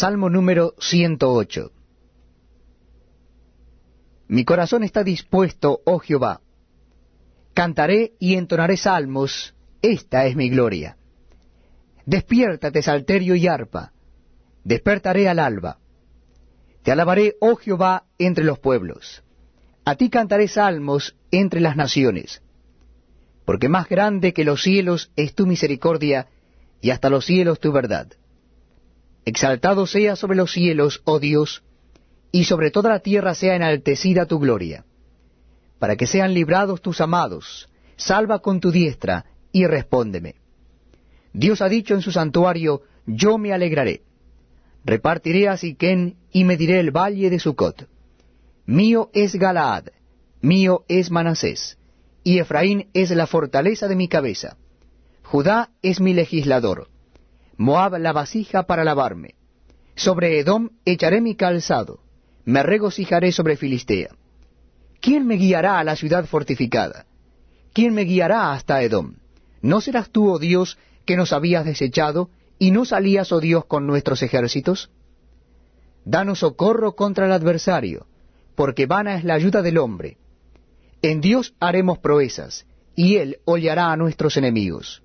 Salmo número 108. Mi corazón está dispuesto, oh Jehová. Cantaré y entonaré salmos, esta es mi gloria. Despiértate, salterio y arpa, despertaré al alba. Te alabaré, oh Jehová, entre los pueblos. A ti cantaré salmos entre las naciones. Porque más grande que los cielos es tu misericordia, y hasta los cielos tu verdad. Exaltado sea sobre los cielos, oh Dios, y sobre toda la tierra sea enaltecida tu gloria. Para que sean librados tus amados, salva con tu diestra, y respóndeme. Dios ha dicho en su santuario, yo me alegraré. Repartiré a Siquén y mediré el valle de Sucot. Mío es Galaad, mío es Manasés, y Efraín es la fortaleza de mi cabeza. Judá es mi legislador Moab la vasija para lavarme. Sobre Edom echaré mi calzado, me regocijaré sobre Filistea. ¿Quién me guiará a la ciudad fortificada? ¿Quién me guiará hasta Edom? ¿No serás tú, oh Dios, que nos habías desechado, y no salías, oh Dios, con nuestros ejércitos? Danos socorro contra el adversario, porque vana es la ayuda del hombre. En Dios haremos proezas, y Él hollará a nuestros enemigos.